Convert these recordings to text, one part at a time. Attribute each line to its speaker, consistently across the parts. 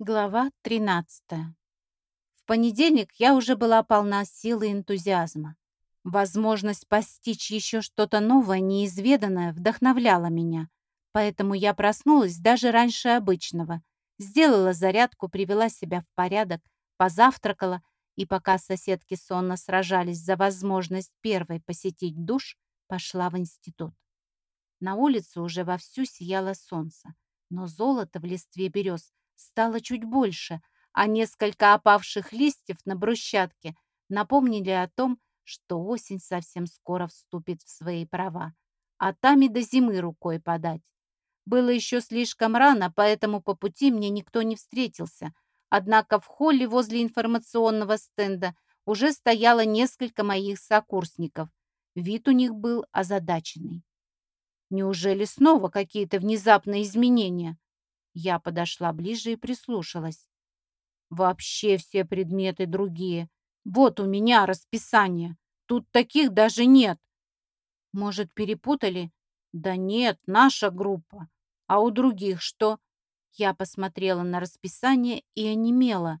Speaker 1: Глава 13. В понедельник я уже была полна силы и энтузиазма. Возможность постичь еще что-то новое, неизведанное, вдохновляла меня. Поэтому я проснулась даже раньше обычного. Сделала зарядку, привела себя в порядок, позавтракала, и пока соседки сонно сражались за возможность первой посетить душ, пошла в институт. На улице уже вовсю сияло солнце, но золото в листве берез стало чуть больше, а несколько опавших листьев на брусчатке напомнили о том, что осень совсем скоро вступит в свои права, а там и до зимы рукой подать. Было еще слишком рано, поэтому по пути мне никто не встретился, однако в холле возле информационного стенда уже стояло несколько моих сокурсников. Вид у них был озадаченный. Неужели снова какие-то внезапные изменения? Я подошла ближе и прислушалась. Вообще все предметы другие. Вот у меня расписание. Тут таких даже нет. Может, перепутали? Да нет, наша группа. А у других что? Я посмотрела на расписание и онемела.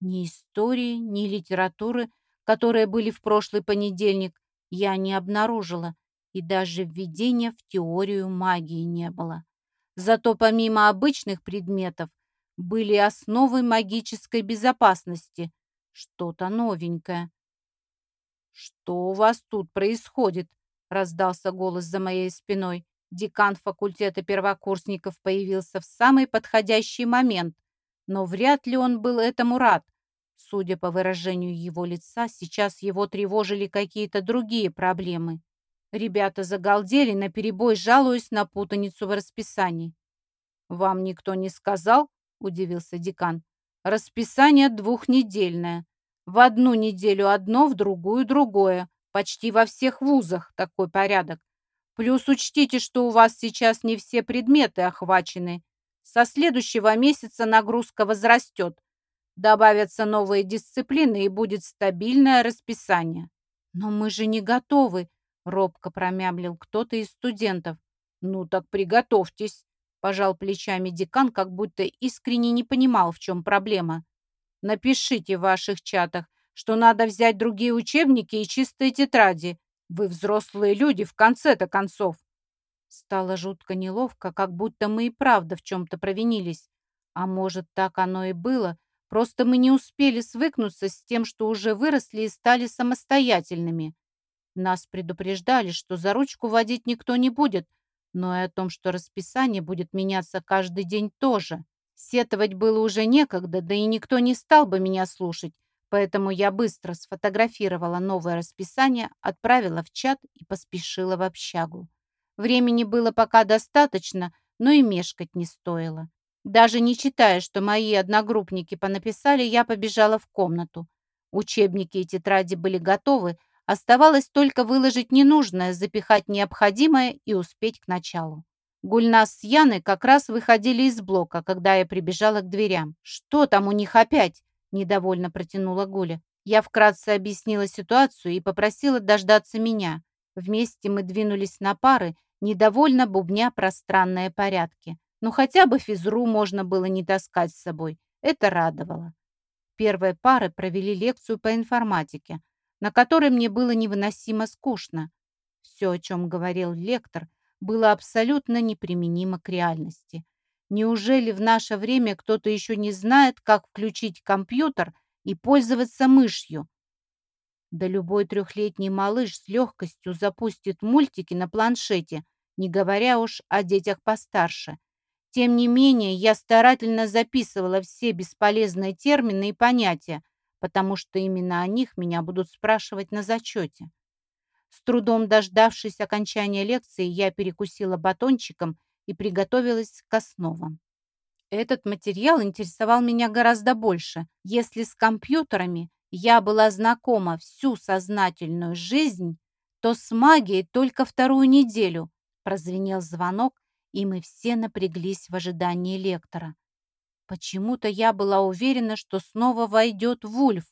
Speaker 1: Ни истории, ни литературы, которые были в прошлый понедельник, я не обнаружила, и даже введения в теорию магии не было. Зато помимо обычных предметов были основы магической безопасности. Что-то новенькое. «Что у вас тут происходит?» — раздался голос за моей спиной. Декан факультета первокурсников появился в самый подходящий момент, но вряд ли он был этому рад. Судя по выражению его лица, сейчас его тревожили какие-то другие проблемы. Ребята загалдели, наперебой жалуясь на путаницу в расписании. «Вам никто не сказал?» – удивился декан. «Расписание двухнедельное. В одну неделю одно, в другую другое. Почти во всех вузах такой порядок. Плюс учтите, что у вас сейчас не все предметы охвачены. Со следующего месяца нагрузка возрастет. Добавятся новые дисциплины и будет стабильное расписание. Но мы же не готовы, Робко промямлил кто-то из студентов. «Ну так приготовьтесь», — пожал плечами декан, как будто искренне не понимал, в чем проблема. «Напишите в ваших чатах, что надо взять другие учебники и чистые тетради. Вы взрослые люди, в конце-то концов». Стало жутко неловко, как будто мы и правда в чем-то провинились. А может, так оно и было, просто мы не успели свыкнуться с тем, что уже выросли и стали самостоятельными. Нас предупреждали, что за ручку водить никто не будет, но и о том, что расписание будет меняться каждый день тоже. Сетовать было уже некогда, да и никто не стал бы меня слушать, поэтому я быстро сфотографировала новое расписание, отправила в чат и поспешила в общагу. Времени было пока достаточно, но и мешкать не стоило. Даже не читая, что мои одногруппники понаписали, я побежала в комнату. Учебники и тетради были готовы, Оставалось только выложить ненужное, запихать необходимое и успеть к началу. Гульнас с Яной как раз выходили из блока, когда я прибежала к дверям. «Что там у них опять?» – недовольно протянула Гуля. Я вкратце объяснила ситуацию и попросила дождаться меня. Вместе мы двинулись на пары, недовольно бубня пространные порядки. Но хотя бы физру можно было не таскать с собой. Это радовало. Первые пары провели лекцию по информатике на которой мне было невыносимо скучно. Все, о чем говорил лектор, было абсолютно неприменимо к реальности. Неужели в наше время кто-то еще не знает, как включить компьютер и пользоваться мышью? Да любой трехлетний малыш с легкостью запустит мультики на планшете, не говоря уж о детях постарше. Тем не менее, я старательно записывала все бесполезные термины и понятия, потому что именно о них меня будут спрашивать на зачете. С трудом дождавшись окончания лекции, я перекусила батончиком и приготовилась к основам. Этот материал интересовал меня гораздо больше. Если с компьютерами я была знакома всю сознательную жизнь, то с магией только вторую неделю. Прозвенел звонок, и мы все напряглись в ожидании лектора. Почему-то я была уверена, что снова войдет Вульф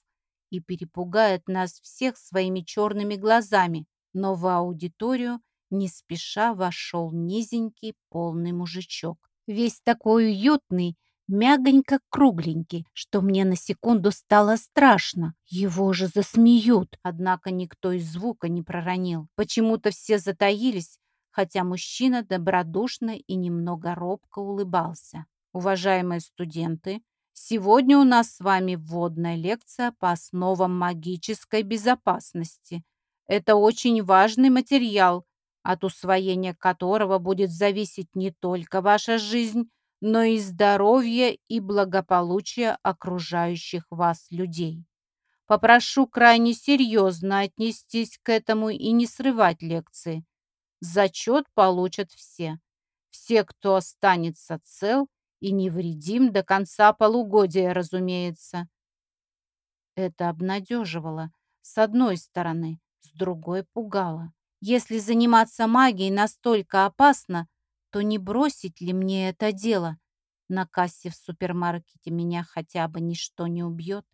Speaker 1: и перепугает нас всех своими черными глазами, но в аудиторию не спеша вошел низенький полный мужичок. Весь такой уютный, мягонько-кругленький, что мне на секунду стало страшно. Его же засмеют. Однако никто из звука не проронил. Почему-то все затаились, хотя мужчина добродушно и немного робко улыбался. Уважаемые студенты, сегодня у нас с вами вводная лекция по основам магической безопасности. Это очень важный материал, от усвоения которого будет зависеть не только ваша жизнь, но и здоровье и благополучие окружающих вас людей. Попрошу крайне серьезно отнестись к этому и не срывать лекции. Зачет получат все. Все, кто останется цел и невредим до конца полугодия, разумеется. Это обнадеживало. С одной стороны, с другой пугало. Если заниматься магией настолько опасно, то не бросить ли мне это дело? На кассе в супермаркете меня хотя бы ничто не убьет.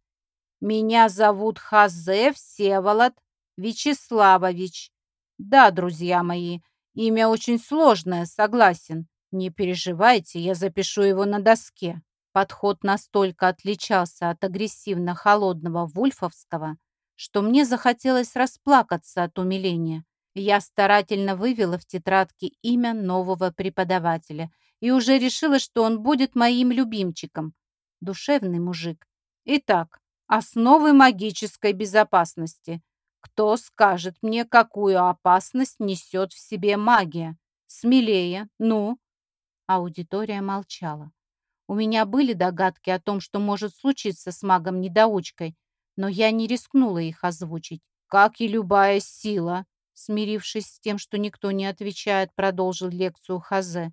Speaker 1: Меня зовут Хазе Всеволод Вячеславович. Да, друзья мои, имя очень сложное, согласен. Не переживайте, я запишу его на доске. Подход настолько отличался от агрессивно-холодного вульфовского, что мне захотелось расплакаться от умиления. Я старательно вывела в тетрадке имя нового преподавателя и уже решила, что он будет моим любимчиком. Душевный мужик. Итак, основы магической безопасности. Кто скажет мне, какую опасность несет в себе магия? Смелее, ну? Аудитория молчала. У меня были догадки о том, что может случиться с магом-недоучкой, но я не рискнула их озвучить. Как и любая сила, Смирившись с тем, что никто не отвечает, продолжил лекцию Хазе.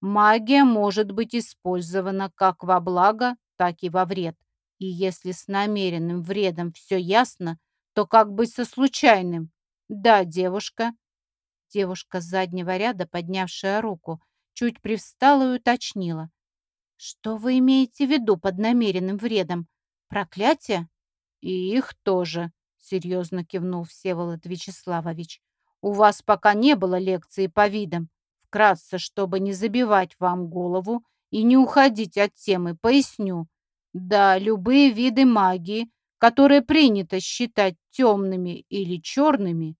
Speaker 1: Магия может быть использована как во благо, так и во вред. И если с намеренным вредом все ясно, то как быть со случайным? Да, девушка. Девушка с заднего ряда, поднявшая руку, чуть привстала и уточнила. Что вы имеете в виду под намеренным вредом? Проклятие? И их тоже, серьезно кивнул Всеволод Вячеславович. У вас пока не было лекции по видам. Вкратце, чтобы не забивать вам голову и не уходить от темы, поясню. Да, любые виды магии, которые принято считать темными или черными,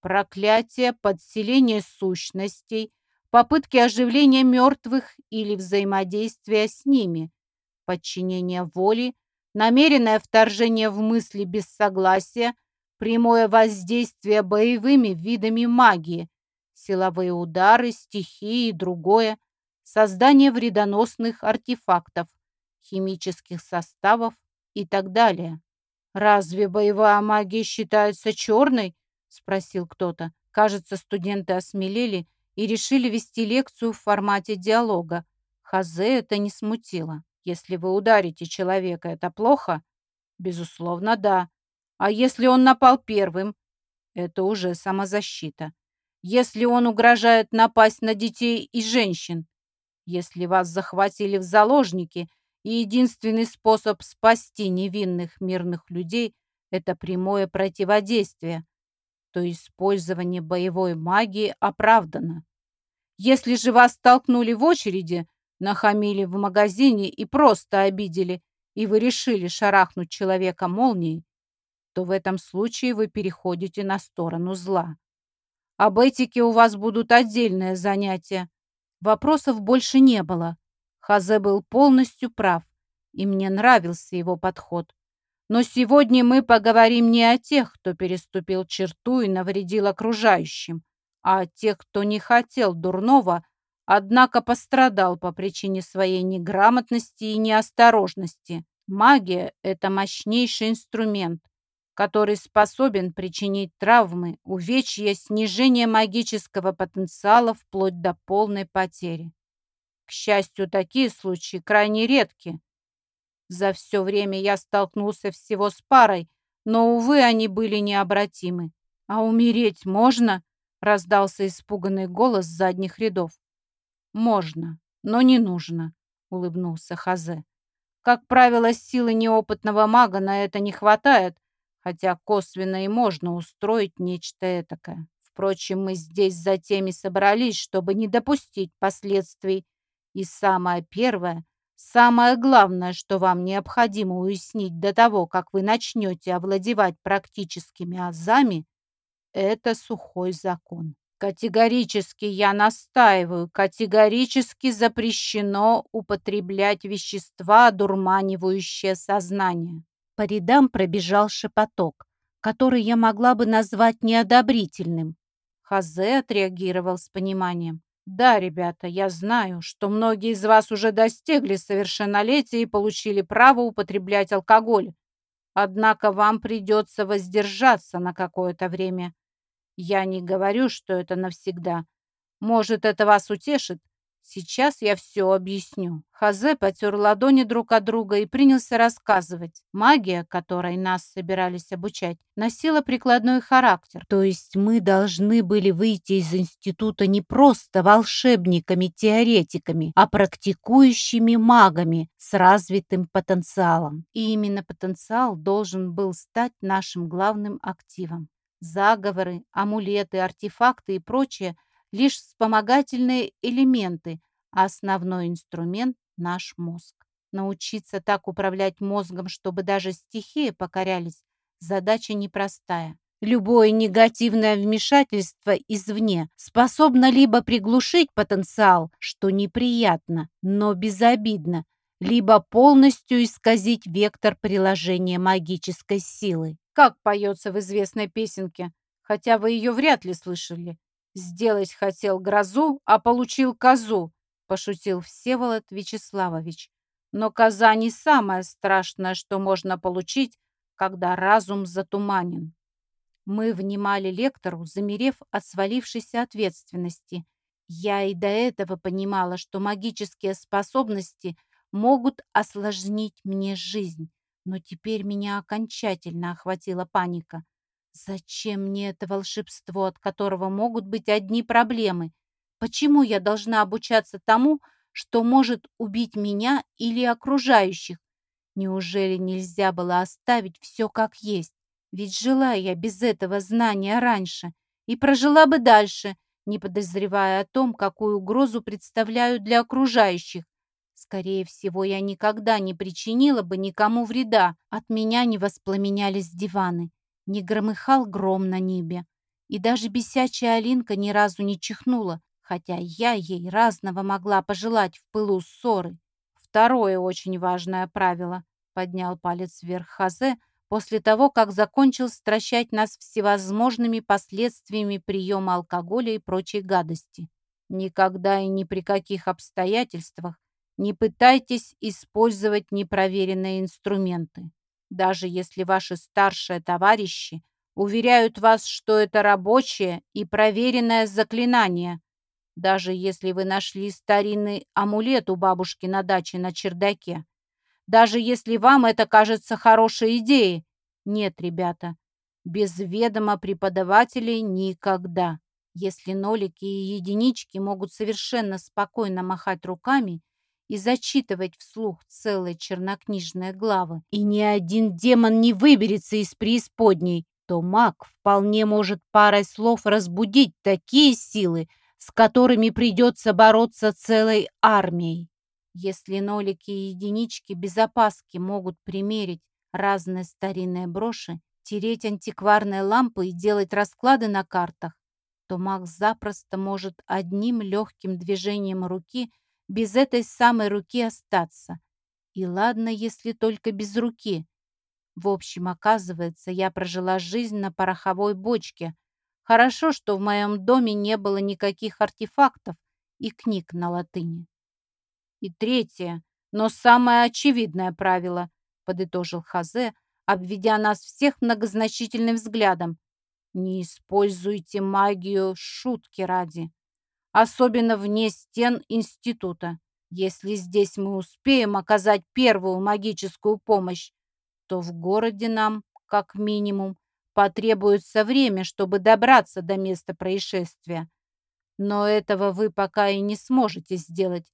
Speaker 1: проклятие, подселение сущностей, попытки оживления мертвых или взаимодействия с ними, подчинение воли, намеренное вторжение в мысли без согласия, прямое воздействие боевыми видами магии, силовые удары, стихии и другое, создание вредоносных артефактов, химических составов и так далее. «Разве боевая магия считается черной?» – спросил кто-то. Кажется, студенты осмелели и решили вести лекцию в формате диалога. Хазе это не смутило. Если вы ударите человека, это плохо? Безусловно, да. А если он напал первым? Это уже самозащита. Если он угрожает напасть на детей и женщин? Если вас захватили в заложники, и единственный способ спасти невинных мирных людей – это прямое противодействие, то использование боевой магии оправдано. Если же вас столкнули в очереди, нахамили в магазине и просто обидели, и вы решили шарахнуть человека молнией, то в этом случае вы переходите на сторону зла. Об этике у вас будут отдельные занятия. Вопросов больше не было. Хазе был полностью прав, и мне нравился его подход. Но сегодня мы поговорим не о тех, кто переступил черту и навредил окружающим, а о тех, кто не хотел дурного, однако пострадал по причине своей неграмотности и неосторожности. Магия – это мощнейший инструмент, который способен причинить травмы, увечья, снижение магического потенциала вплоть до полной потери. К счастью, такие случаи крайне редки. За все время я столкнулся всего с парой, но, увы, они были необратимы. «А умереть можно?» — раздался испуганный голос задних рядов. «Можно, но не нужно», — улыбнулся Хазе. «Как правило, силы неопытного мага на это не хватает, хотя косвенно и можно устроить нечто этакое. Впрочем, мы здесь за теми собрались, чтобы не допустить последствий. И самое первое — Самое главное, что вам необходимо уяснить до того, как вы начнете овладевать практическими азами, это сухой закон. Категорически я настаиваю, категорически запрещено употреблять вещества, одурманивающие сознание. По рядам пробежал шепоток, который я могла бы назвать неодобрительным. Хазе отреагировал с пониманием. «Да, ребята, я знаю, что многие из вас уже достигли совершеннолетия и получили право употреблять алкоголь. Однако вам придется воздержаться на какое-то время. Я не говорю, что это навсегда. Может, это вас утешит, Сейчас я все объясню. Хазе потер ладони друг от друга и принялся рассказывать. Магия, которой нас собирались обучать, носила прикладной характер. То есть мы должны были выйти из института не просто волшебниками-теоретиками, а практикующими магами с развитым потенциалом. И именно потенциал должен был стать нашим главным активом. Заговоры, амулеты, артефакты и прочее – лишь вспомогательные элементы, а основной инструмент – наш мозг. Научиться так управлять мозгом, чтобы даже стихии покорялись, задача непростая. Любое негативное вмешательство извне способно либо приглушить потенциал, что неприятно, но безобидно, либо полностью исказить вектор приложения магической силы. Как поется в известной песенке, хотя вы ее вряд ли слышали. Сделать хотел грозу, а получил козу, пошутил Всеволод Вячеславович. Но коза не самое страшное, что можно получить, когда разум затуманен. Мы внимали лектору, замерев от свалившейся ответственности. Я и до этого понимала, что магические способности могут осложнить мне жизнь, но теперь меня окончательно охватила паника. Зачем мне это волшебство, от которого могут быть одни проблемы? Почему я должна обучаться тому, что может убить меня или окружающих? Неужели нельзя было оставить все как есть? Ведь жила я без этого знания раньше и прожила бы дальше, не подозревая о том, какую угрозу представляю для окружающих. Скорее всего, я никогда не причинила бы никому вреда. От меня не воспламенялись диваны не громыхал гром на небе, и даже бесячая Алинка ни разу не чихнула, хотя я ей разного могла пожелать в пылу ссоры. Второе очень важное правило, поднял палец вверх Хазе, после того, как закончил стращать нас всевозможными последствиями приема алкоголя и прочей гадости. Никогда и ни при каких обстоятельствах не пытайтесь использовать непроверенные инструменты даже если ваши старшие товарищи уверяют вас, что это рабочее и проверенное заклинание, даже если вы нашли старинный амулет у бабушки на даче на чердаке, даже если вам это кажется хорошей идеей. Нет, ребята, без ведома преподавателей никогда. Если нолики и единички могут совершенно спокойно махать руками и зачитывать вслух целые чернокнижные главы, и ни один демон не выберется из преисподней, то маг вполне может парой слов разбудить такие силы, с которыми придется бороться целой армией. Если нолики и единички без опаски могут примерить разные старинные броши, тереть антикварные лампы и делать расклады на картах, то маг запросто может одним легким движением руки без этой самой руки остаться. И ладно, если только без руки. В общем, оказывается, я прожила жизнь на пороховой бочке. Хорошо, что в моем доме не было никаких артефактов и книг на латыни. И третье, но самое очевидное правило, подытожил Хазе, обведя нас всех многозначительным взглядом. Не используйте магию шутки ради особенно вне стен института. Если здесь мы успеем оказать первую магическую помощь, то в городе нам, как минимум, потребуется время, чтобы добраться до места происшествия. Но этого вы пока и не сможете сделать.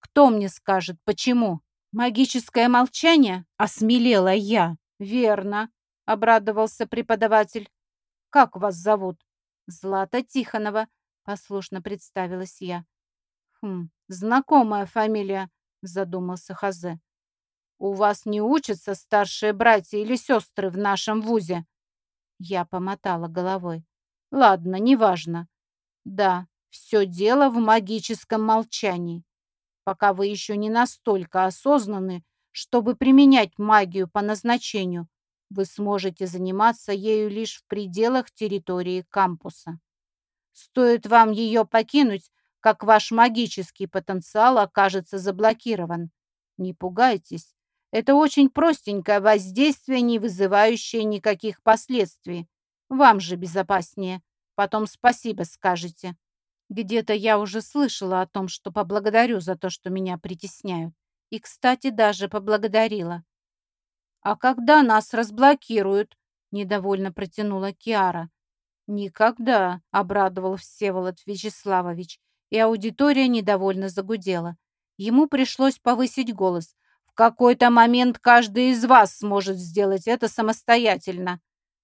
Speaker 1: Кто мне скажет, почему? Магическое молчание? Осмелела я. Верно, обрадовался преподаватель. Как вас зовут? Злата Тихонова, Послушно представилась я. Хм, знакомая фамилия. задумался Хазе. «У вас не учатся старшие братья или сестры в нашем вузе?» Я помотала головой. «Ладно, неважно. Да, все дело в магическом молчании. Пока вы еще не настолько осознаны, чтобы применять магию по назначению, вы сможете заниматься ею лишь в пределах территории кампуса. Стоит вам ее покинуть, как ваш магический потенциал окажется заблокирован. Не пугайтесь. Это очень простенькое воздействие, не вызывающее никаких последствий. Вам же безопаснее. Потом спасибо скажете. Где-то я уже слышала о том, что поблагодарю за то, что меня притесняют. И, кстати, даже поблагодарила. «А когда нас разблокируют?» – недовольно протянула Киара. «Никогда», – обрадовал Всеволод Вячеславович, и аудитория недовольно загудела. Ему пришлось повысить голос. «В какой-то момент каждый из вас сможет сделать это самостоятельно.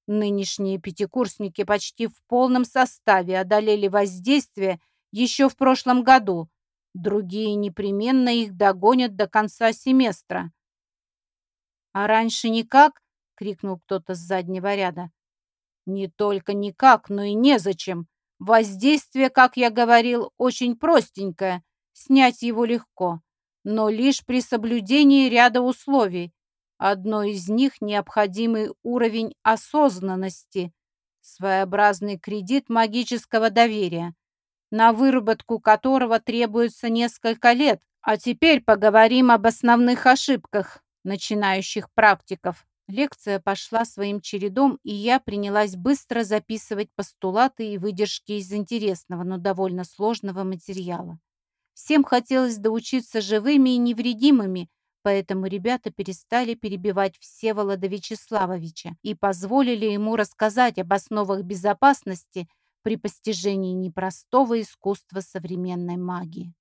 Speaker 1: Нынешние пятикурсники почти в полном составе одолели воздействие еще в прошлом году. Другие непременно их догонят до конца семестра. «А раньше никак?» — крикнул кто-то с заднего ряда. «Не только никак, но и незачем. Воздействие, как я говорил, очень простенькое. Снять его легко, но лишь при соблюдении ряда условий. Одно из них – необходимый уровень осознанности, своеобразный кредит магического доверия, на выработку которого требуется несколько лет. А теперь поговорим об основных ошибках начинающих практиков. Лекция пошла своим чередом, и я принялась быстро записывать постулаты и выдержки из интересного, но довольно сложного материала. Всем хотелось доучиться живыми и невредимыми, Поэтому ребята перестали перебивать Всеволода Вячеславовича и позволили ему рассказать об основах безопасности при постижении непростого искусства современной магии.